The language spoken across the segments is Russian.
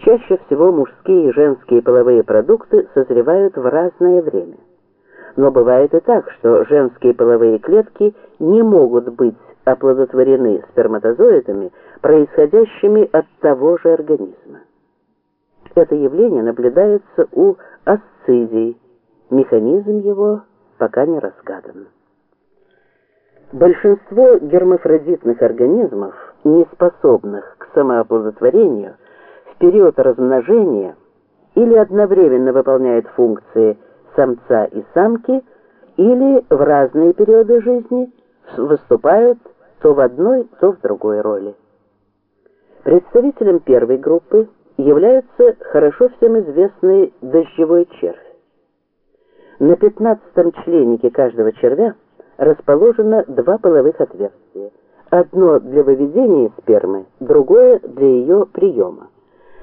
Чаще всего мужские и женские половые продукты созревают в разное время. Но бывает и так, что женские половые клетки не могут быть оплодотворены сперматозоидами, происходящими от того же организма. Это явление наблюдается у асцидий. Механизм его пока не разгадан. Большинство гермафродитных организмов, не способных к самооплодотворению, период размножения или одновременно выполняют функции самца и самки, или в разные периоды жизни выступают то в одной, то в другой роли. Представителем первой группы является хорошо всем известный дождевой червь. На пятнадцатом членнике каждого червя расположено два половых отверстия. Одно для выведения спермы, другое для ее приема.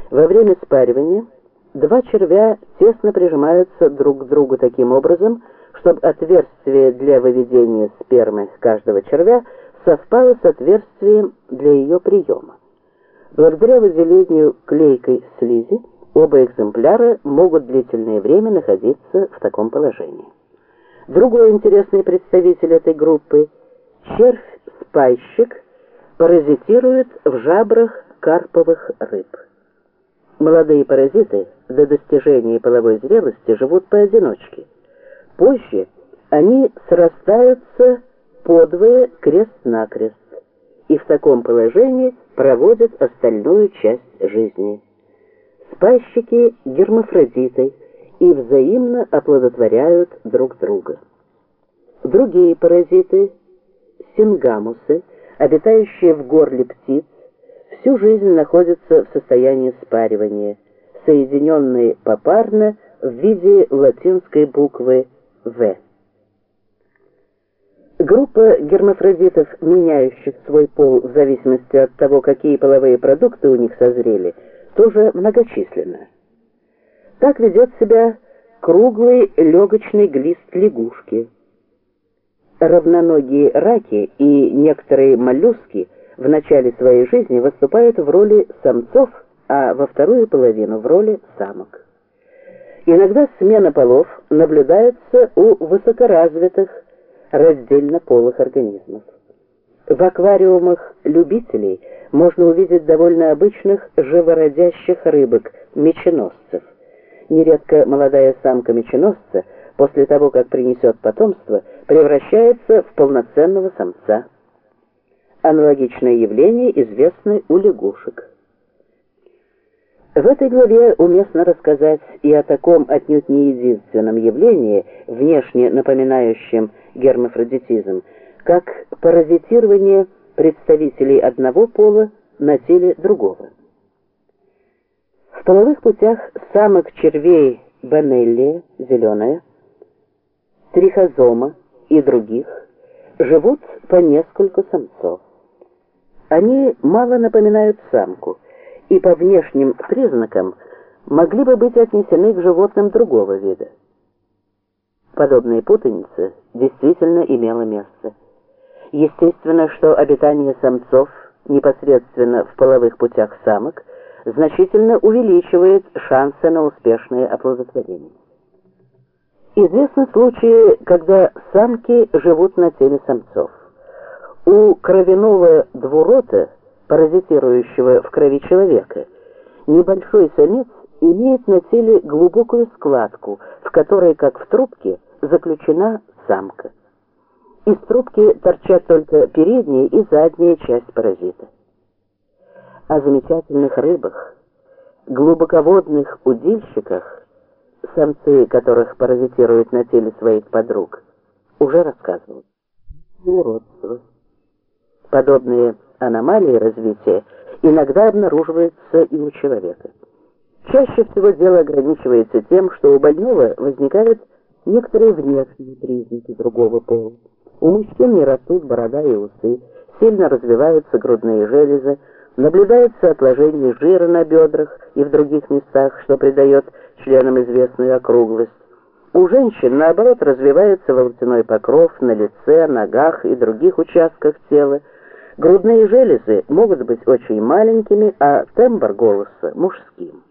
Во время спаривания два червя тесно прижимаются друг к другу таким образом, чтобы отверстие для выведения спермы каждого червя совпало с отверстием для ее приема. Благодаря выделению клейкой слизи оба экземпляра могут длительное время находиться в таком положении. Другой интересный представитель этой группы, червь-спайщик, паразитирует в жабрах карповых рыб. Молодые паразиты до достижения половой зрелости живут поодиночке. Позже они срастаются подвое крест-накрест и в таком положении проводят остальную часть жизни. Спайщики гермафродиты и взаимно оплодотворяют друг друга. Другие паразиты, сингамусы, обитающие в горле птиц, всю жизнь находятся в состоянии спаривания, соединенные попарно в виде латинской буквы «В». Группа гермафродитов, меняющих свой пол в зависимости от того, какие половые продукты у них созрели, тоже многочисленна. Так ведет себя круглый легочный глист лягушки. Равноногие раки и некоторые моллюски в начале своей жизни выступают в роли самцов, а во вторую половину в роли самок. Иногда смена полов наблюдается у высокоразвитых раздельно полых организмов. В аквариумах любителей можно увидеть довольно обычных живородящих рыбок, меченосцев. Нередко молодая самка меченосца после того, как принесет потомство, превращается в полноценного самца. Аналогичное явление известно у лягушек. В этой главе уместно рассказать и о таком отнюдь не единственном явлении, внешне напоминающем гермафродитизм, как паразитирование представителей одного пола на теле другого. В половых путях самок червей Бенелли, зеленая, трихозома и других живут по несколько самцов. Они мало напоминают самку и по внешним признакам могли бы быть отнесены к животным другого вида. Подобная путаница действительно имела место. Естественно, что обитание самцов непосредственно в половых путях самок значительно увеличивает шансы на успешное оплодотворение. Известны случаи, когда самки живут на теле самцов. У кровяного двурота паразитирующего в крови человека, небольшой самец имеет на теле глубокую складку, в которой, как в трубке, заключена самка. Из трубки торчат только передняя и задняя часть паразита. О замечательных рыбах, глубоководных удильщиках, самцы которых паразитируют на теле своих подруг, уже рассказывал. Уродство. Подобные аномалии развития иногда обнаруживаются и у человека. Чаще всего дело ограничивается тем, что у больного возникают некоторые внешние признаки другого пола. У мужчин не растут борода и усы, сильно развиваются грудные железы, наблюдается отложение жира на бедрах и в других местах, что придает членам известную округлость. У женщин, наоборот, развивается волосяной покров на лице, ногах и других участках тела, Грудные железы могут быть очень маленькими, а тембр голоса мужским.